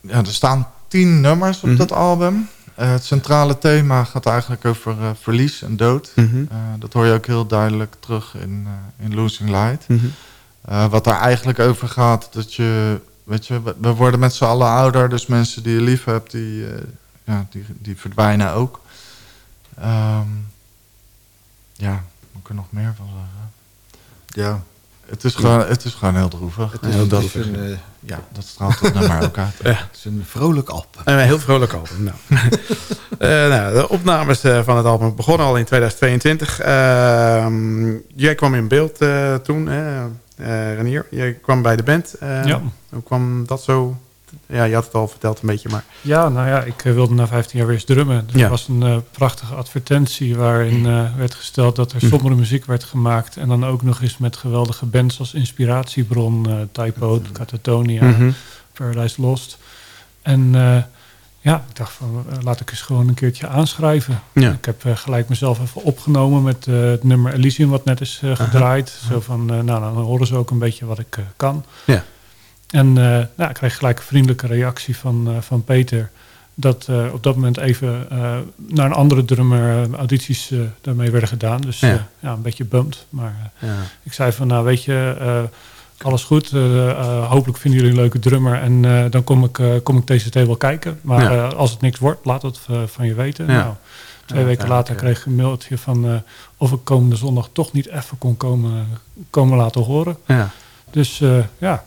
ja, er staan 10 nummers op Mhm. mm -hmm. dat album. het centrale thema gaat eigenlijk over verlies en dood. Mm -hmm. dat hoor je ook heel duidelijk terug in, in Losing Light. Mm -hmm. wat daar eigenlijk over gaat... dat je weet je, we worden met z'n allen ouder, dus mensen die je lief hebt, die, uh, ja, die, die verdwijnen ook. Um, ja, moet ik er nog meer van zeggen? Ja. Het is gewoon, het is gewoon heel droevig. Het is, heel het is een, uh, ja. Dat straalt het ook uit. Ja. Het is een vrolijk album. Een heel vrolijk album. Nou. uh, <laughs> nou, de opnames van het album begonnen al in 2022. jij kwam in beeld toen, hè? Uh, Renier, je kwam bij de band. Uh, ja. Hoe kwam dat zo? Ja, je had het al verteld een beetje, maar... Ja, nou ja, ik wilde na 15 jaar weer eens drummen. Er ja. was een uh, prachtige advertentie waarin werd gesteld dat er sombere muziek werd gemaakt. En dan ook nog eens met geweldige bands als inspiratiebron, Typo, Catatonia, mm -hmm. Paradise Lost. En ja, ik dacht van laat ik eens gewoon een keertje aanschrijven. Ja. Ik heb uh, gelijk mezelf even opgenomen met uh, het nummer Elysium wat net is uh, gedraaid. Zo van, nou dan horen ze ook een beetje wat ik kan. Ja. En nou, ik kreeg gelijk een vriendelijke reactie van, van Peter. Dat op dat moment even naar een andere drummer audities daarmee werden gedaan. Dus ja. ja. een beetje bummed. Maar ja. ik zei van nou weet je alles goed. Uh, uh, hopelijk vinden jullie een leuke drummer. En uh, dan kom ik, kom ik TCT wel kijken. Maar ja. als het niks wordt, laat het van je weten. Ja. Nou, twee weken later kreeg ik een mailtje van... of ik komende zondag toch niet even kon komen, komen laten horen. Ja. Dus ja.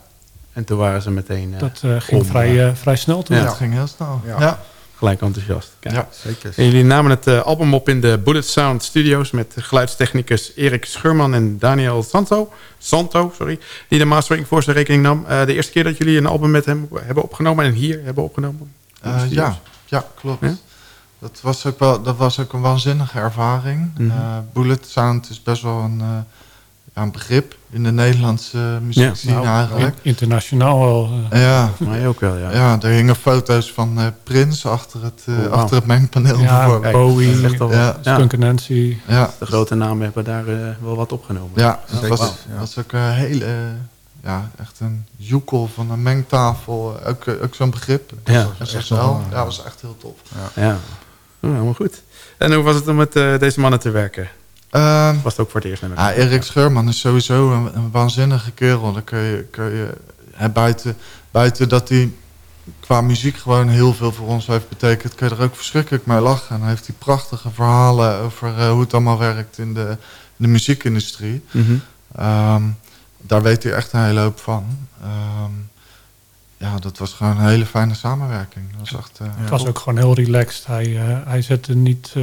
En toen waren ze meteen Dat ging om, vrij, vrij snel toen. Ja, dat ging heel snel. Ja. Gelijk enthousiast. Kijk. Ja, zeker. En jullie namen het uh, album op in de Bullet Sound Studios... met geluidstechnicus Erik Schurman en Daniel Santo, Santo sorry, die de mastering voor zijn rekening nam. Uh, de eerste keer dat jullie een album met hem hebben opgenomen... en hier hebben opgenomen? Uh, ja, ja, klopt. Ja? Dat, was ook wel, dat was ook een waanzinnige ervaring. Mhm. Mm -hmm. Bullet Sound is best wel een... een begrip in de Nederlandse muziekscene Nou, eigenlijk. Internationaal wel. eh. Ja, mij ook wel, ja. Ja, er hingen foto's van eh Prins achter het, eh, Oh, achter het mengpaneel. Ja, bijvoorbeeld. Bowie, dat echt wel- ja. Skunk Nancy. Ja. De grote namen hebben daar wel wat opgenomen. Ja, het zeker. was, Ja. was ook een hele, eh, ja, echt een joekel van een mengtafel. Ook, ook zo'n begrip. Ja. SSL. wel, Ja, was echt heel tof. Ja, oh, helemaal goed. En hoe was het om met eh, deze mannen te werken? Ehm, Was het ook voor het eerst? Ja? Erik Scheurman is sowieso een, een waanzinnige kerel. Dan kun je, kun je hè, buiten, buiten dat hij qua muziek gewoon heel veel voor ons heeft betekend, kun je er ook verschrikkelijk mee lachen. En dan heeft hij prachtige verhalen over eh, hoe het allemaal werkt in de, in de muziekindustrie. Mhm. Ehm, daar weet hij echt een hele hoop van. Ehm, ja, dat was gewoon een hele fijne samenwerking. Dat was echt, eh, Het was ook gewoon heel relaxed. Hij, eh, hij zette niet, eh,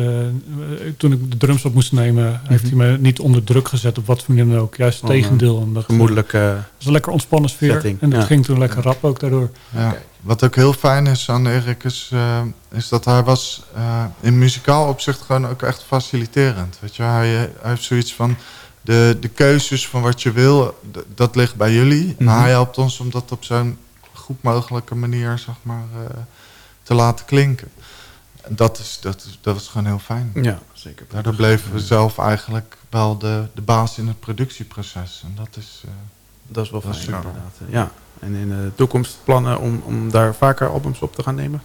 toen ik de drums op moest nemen, heeft hij me niet onder druk gezet op wat voor manier dan ook. Juist het Oh, tegendeel. En dat, eh, Gemoedelijk. eh, was een lekker ontspannen sfeer. setting, En dat ja. ging toen lekker rap ook daardoor. Ja. Wat ook heel fijn is aan Erik is, eh, is dat hij was eh, in muzikaal opzicht gewoon ook echt faciliterend. Weet je, hij, hij heeft zoiets van de, de keuzes van wat je wil, dat ligt bij jullie. Mhm. Maar hij helpt ons om dat op zo'n goed mogelijke manier zeg maar, eh, te laten klinken. En dat, is, dat, is, dat was gewoon heel fijn. ja, zeker. Daardoor bleven we zelf eigenlijk wel de, de baas in het productieproces. En dat is... eh, Dat is wel Dat fijn, is inderdaad. Ja. En in de toekomst plannen om, om daar vaker albums op te gaan nemen?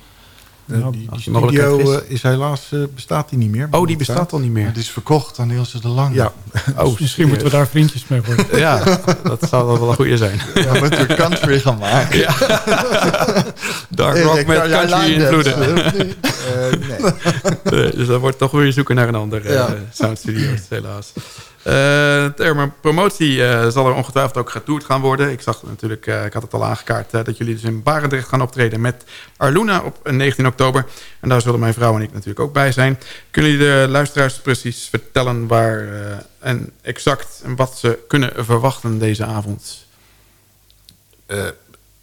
Nou, die, die studio is. eh, is helaas, eh, bestaat die niet meer. Oh, die bestaat al niet meer. die is verkocht aan Ilse de Lange. Ja, Oh, Dus <laughs> misschien moeten we daar vriendjes mee worden. <laughs> Ja, dat zou wel een goede zijn. Ja, moeten we country gaan maken. Ja. <laughs> Dark rock met jij country invloeden. Eh, nee. Dus dan wordt toch weer zoeken naar een andere Ja. eh, soundstudio's, helaas. Eh termen promotie eh, zal er ongetwijfeld ook getoerd gaan worden. Ik zag natuurlijk, eh, ik had het al aangekaart, eh, dat jullie dus in Barendrecht gaan optreden met Arluna op 19 oktober. En daar zullen mijn vrouw en ik natuurlijk ook bij zijn. Kunnen jullie de luisteraars precies vertellen waar eh, en exact en wat ze kunnen verwachten deze avond? Eh,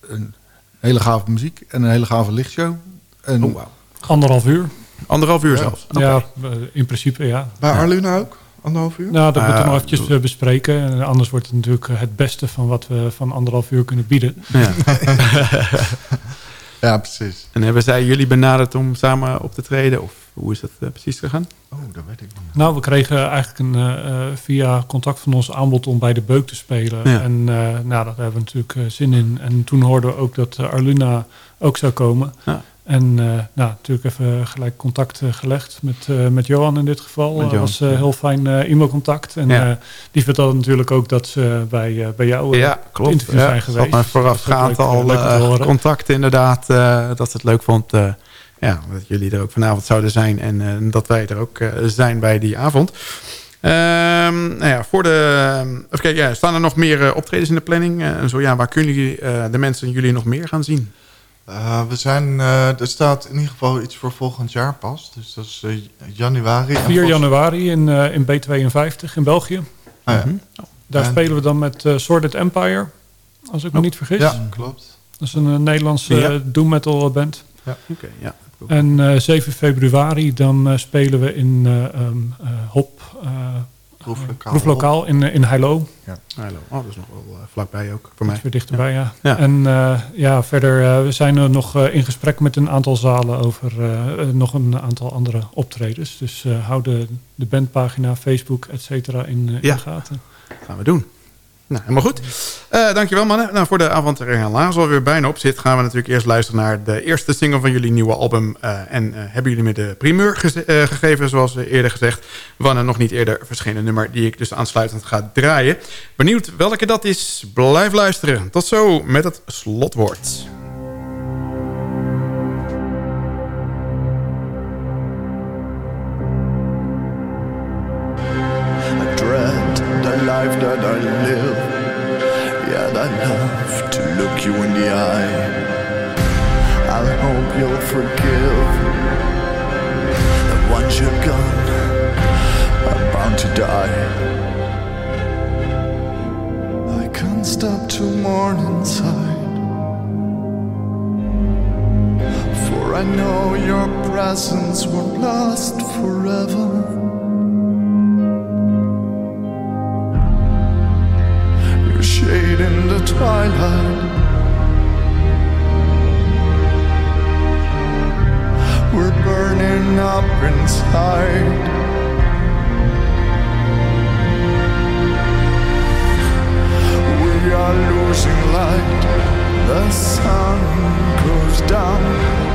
een hele gave muziek en een hele gave lichtshow. En, Oh, wauw. Anderhalf uur. Anderhalf uur Ja. zelfs. Ja, eh, in principe ja. Bij Arluna ook? Anderhalf uur? Nou, dat moeten we Ah, nog eventjes eh, bespreken. En anders wordt het natuurlijk eh, het beste van wat we van anderhalf uur kunnen bieden. Ja. <laughs> Ja, precies. En hebben zij jullie benaderd om samen op te treden? Of hoe is dat eh, precies gegaan? Oh, dat weet ik niet. Nou, we kregen eigenlijk een, via contact van ons aanbod om bij de Beuk te spelen. Ja. En eh, nou, daar hebben we natuurlijk zin in. En toen hoorden we ook dat Arluna ook zou komen. Ja. En eh, nou, natuurlijk even gelijk contact eh, gelegd met, eh, met Johan in dit geval. Dat was ja. heel fijn e-mailcontact. En Ja. die vertelde natuurlijk ook dat ze bij, bij jou ja, op klopt. interview Ja, zijn ze geweest. mij Dus voorafgaand al leuk contact inderdaad. dat ze het leuk vond ja, dat jullie er ook vanavond zouden zijn. En dat wij er ook zijn bij die avond. Ehm, nou ja, voor de, ja, staan er nog meer optredens in de planning? En zo ja, waar kunnen jullie, de mensen jullie nog meer gaan zien? Eh, we zijn, eh, er staat in ieder geval iets voor volgend jaar pas. Dus dat is eh, januari. En 4 volgens- januari in, eh, in B52 in België. Ah, ja. Mhm. Daar En- spelen we dan met eh Sworded Empire, als ik me niet vergis. Ja, klopt. Dat is een Nederlandse Ja. doom metal band. Oké, ja. En eh, 7 februari dan spelen we in eh, ehm, eh, Hop, eh, Proeflokaal. proeflokaal in, eh, in Heilo. Hallo. Oh, dat is nog wel eh, vlakbij ook voor mij. Weer dichterbij, ja. Ja. En eh, ja, verder uh, we zijn er nog in gesprek met een aantal zalen over uh, nog een aantal andere optredens. Dus hou de, de bandpagina, Facebook, et cetera in, in Ja. de gaten. gaan we doen. Nou, helemaal goed. Uh, dankjewel mannen. Nou, voor de avond er helaas alweer bijna op zit... gaan we natuurlijk eerst luisteren naar de eerste single van jullie nieuwe album. Uh, en hebben jullie me de primeur ge gegeven, zoals eerder gezegd... van een nog niet eerder verschenen nummer... die ik dus aansluitend ga draaien. Benieuwd welke dat is? Blijf luisteren. Tot zo met het slotwoord. Forgive that once you're gone, I'm bound to die. I can't stop to mourn inside. For I know your presence won't last forever. Your shade in the twilight. Burning up inside. We are losing light. The sun goes down.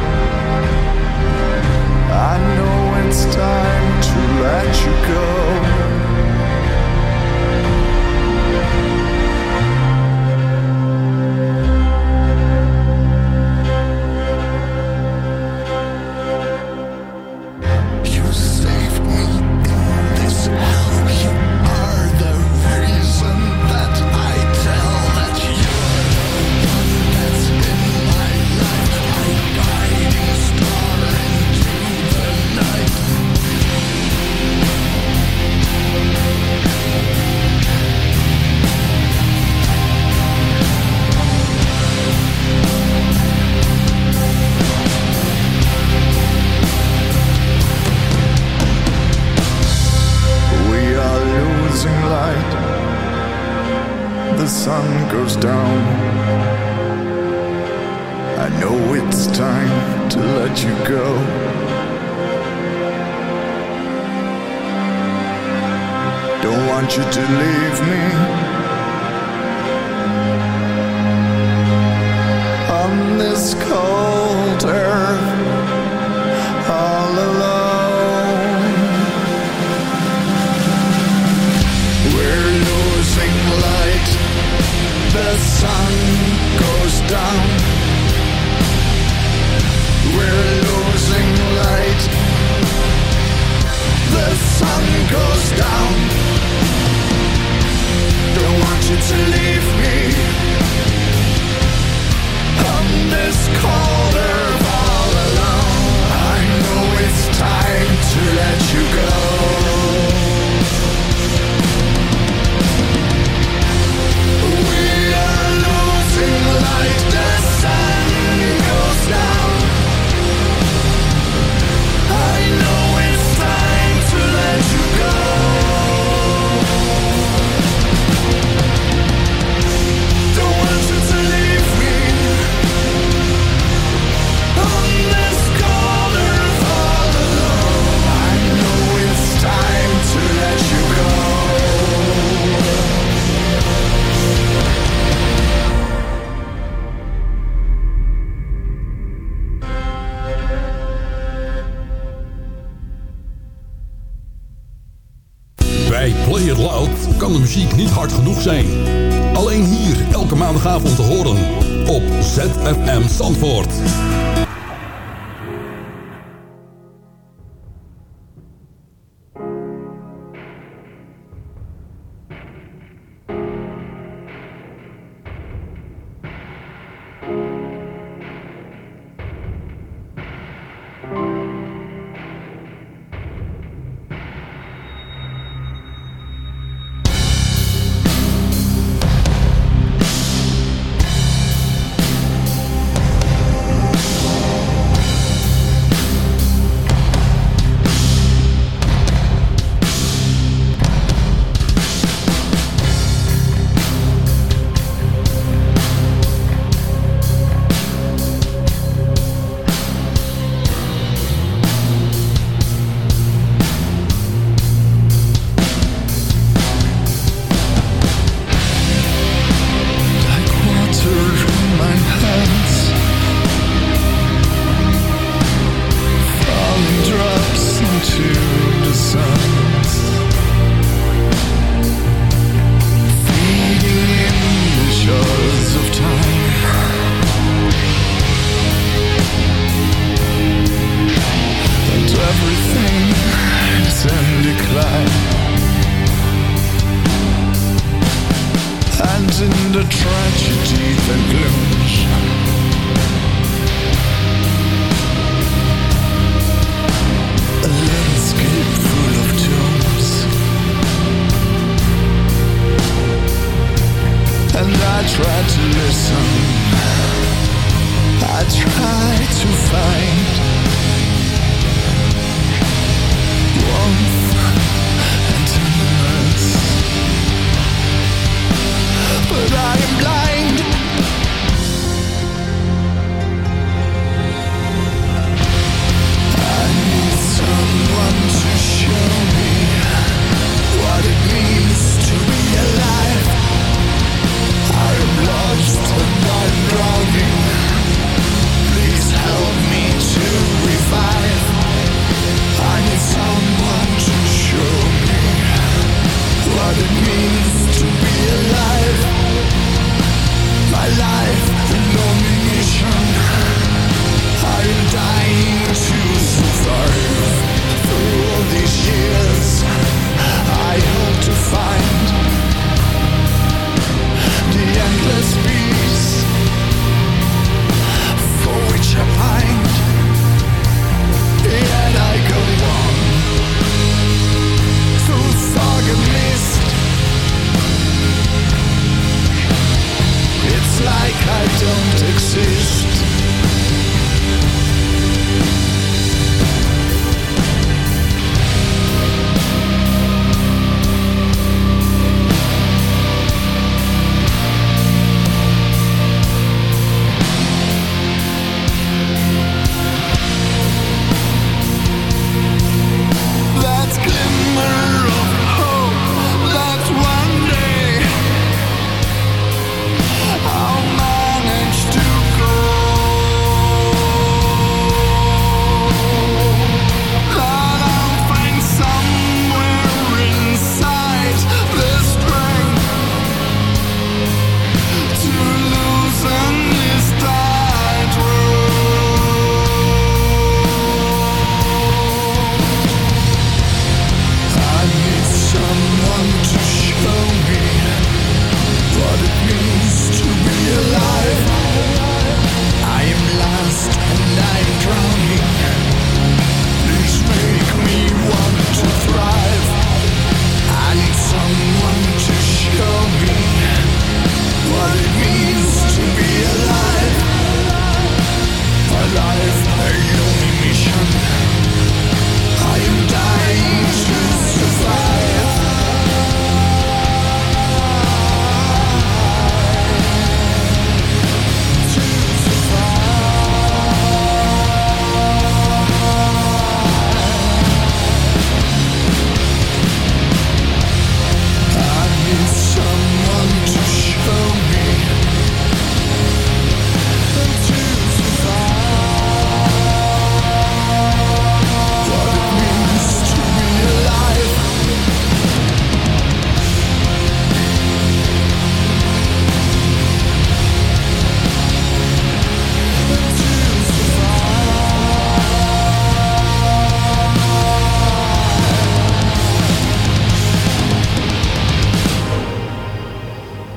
like I don't exist.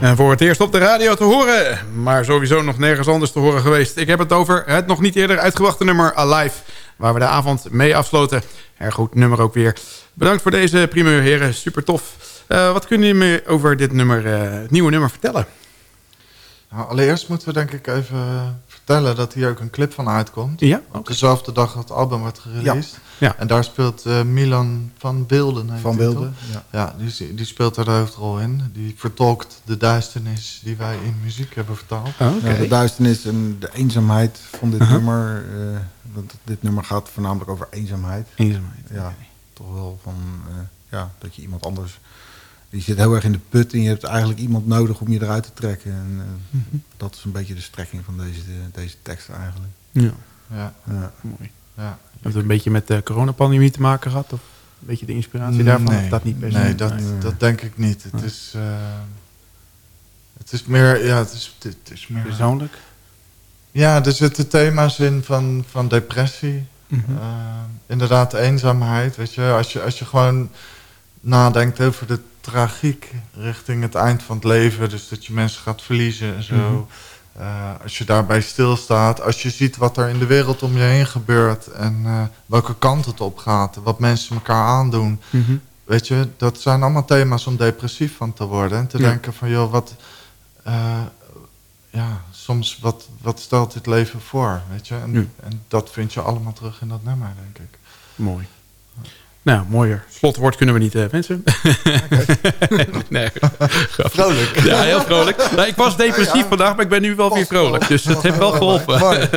En voor het eerst op de radio te horen, maar sowieso nog nergens anders te horen geweest. Ik heb het over het nog niet eerder uitgebrachte nummer Alive, waar we de avond mee afsloten. Erg goed nummer ook weer. Bedankt voor deze primeur, heren. Super tof. Uh, wat kunnen jullie me over dit nummer, uh, het nieuwe nummer vertellen? Nou, allereerst moeten we denk ik even vertellen dat hier ook een clip van uitkomt. Ja? Op dezelfde dag dat het album wordt gereleased. Ja. ja. En daar speelt uh, Milan van Beelden. Van Beelden, ja. ja die, die, speelt daar de hoofdrol in. Die vertolkt de duisternis die wij in muziek hebben vertaald. Oh, okay. ja, de duisternis en de eenzaamheid van dit uh -huh. nummer. Uh, want dit nummer gaat voornamelijk over eenzaamheid. Eenzaamheid. Ja, toch wel van ja, dat je iemand anders je zit heel erg in de put en je hebt eigenlijk iemand nodig om je eruit te trekken. En uh, mm -hmm. dat is een beetje de strekking van deze, de, deze tekst eigenlijk. Ja, ja. ja. mooi. Ja. Heeft het een beetje met de coronapandemie te maken gehad? Of een beetje de inspiratie daarvan? Nee, dat niet per se? Nee, dat, dat denk ik niet. Het, ja. is, uh, het is meer... Ja, het is, het is meer Persoonlijk? Ja, er zitten thema's in van, van depressie. Mm -hmm. uh, inderdaad, eenzaamheid. Weet je, als je, als je gewoon nadenkt over de tragiek richting het eind van het leven. Dus dat je mensen gaat verliezen en zo. Mm -hmm. uh, als je daarbij stilstaat. Als je ziet wat er in de wereld om je heen gebeurt. En uh, welke kant het op gaat. Wat mensen elkaar aandoen. Mm -hmm. Weet je, dat zijn allemaal thema's om depressief van te worden. En te ja. denken van, joh, wat... Uh, ja, soms wat, wat stelt dit leven voor, weet je? En, ja. en dat vind je allemaal terug in dat nummer, denk ik. Mooi. Nou, mooier slotwoord kunnen we niet uh, wensen. Okay. <laughs> nee. <laughs> Vrolijk. Ja, heel vrolijk. Nou, ik was depressief ja. vandaag, maar ik ben nu wel weer vrolijk. Dus dat heeft wel geholpen.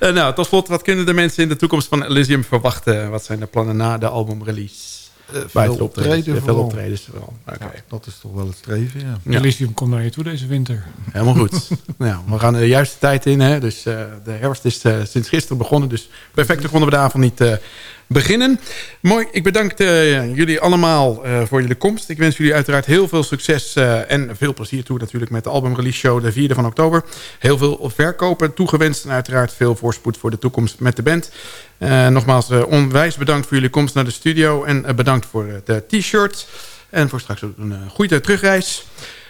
uh, <laughs> nou, tot slot, wat kunnen de mensen in de toekomst van Elysium verwachten? Wat zijn de plannen na de albumrelease? Uh, veel optreden. Veel optredens vooral. Okay. Ja, dat is toch wel het streven, ja. ja. Elysium komt naar je toe deze winter. Helemaal goed. nou, we gaan de juiste tijd in. Hè? Dus uh, de herfst is uh, sinds gisteren begonnen. Dus perfect konden we de avond niet beginnen. Mooi, ik bedank uh, jullie allemaal uh, voor jullie komst. Ik wens jullie uiteraard heel veel succes uh, en veel plezier toe natuurlijk met de albumrelease show de 4e van oktober. Heel veel verkopen toegewenst en uiteraard veel voorspoed voor de toekomst met de band. nogmaals onwijs bedankt voor jullie komst naar de studio en bedankt voor de t-shirt. En voor straks een goede terugreis.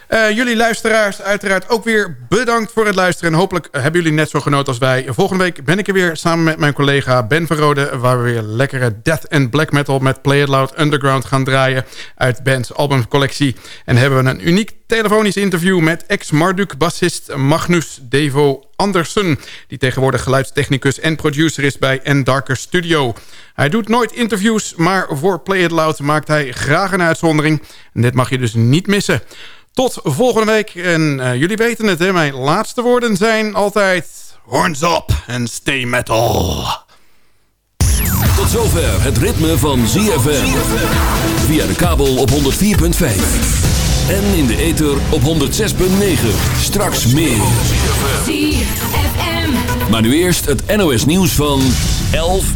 Uh, jullie luisteraars uiteraard ook weer bedankt voor het luisteren. En hopelijk hebben jullie net zo genoten als wij. Volgende week ben ik er weer samen met mijn collega Ben Verrode... waar we weer lekkere death and black metal met Play It Loud Underground gaan draaien... uit Ben's albumcollectie. En hebben we een uniek telefonisch interview met ex-Marduk-bassist Magnus Devo Andersen... die tegenwoordig geluidstechnicus en producer is bij N Darker Studio. Hij doet nooit interviews, maar voor Play It Loud maakt hij graag een uitzondering. En dit mag je dus niet missen... Tot volgende week. En uh, jullie weten het, hè? mijn laatste woorden zijn altijd... Horns up and stay metal. Tot zover het ritme van ZFM. Via de kabel op 104.5. En in de ether op 106.9. Straks meer. ZFM. Maar nu eerst het NOS nieuws van 11 uur.